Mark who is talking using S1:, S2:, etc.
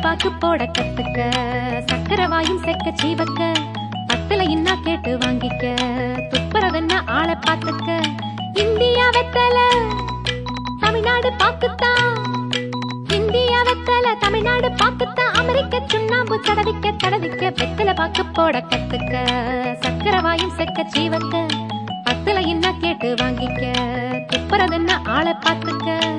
S1: பாக்கு போட கத்துக்க. சக்கரை வாயும் செக்க சீவக்க பத்தல இன்னா கேட்டு வாங்கிக்க. துப்புரவென்ன ஆளை பாத்துக்க இந்தியா வெத்தல தமிழ்நாடு பாக்குத்தான் இந்தியா வெத்தல தமிழ்நாடு பாக்குத்தான் அமெரிக்க சுண்ணாம்பு தடவிக்க தடவிக்க வெத்தல பாக்கு போட கத்துக்க. சக்கரை வாயும் செக்க சீவக்க பத்தல இன்னா கேட்டு வாங்கிக்க. துப்புரவென்ன ஆளை பாத்துக்க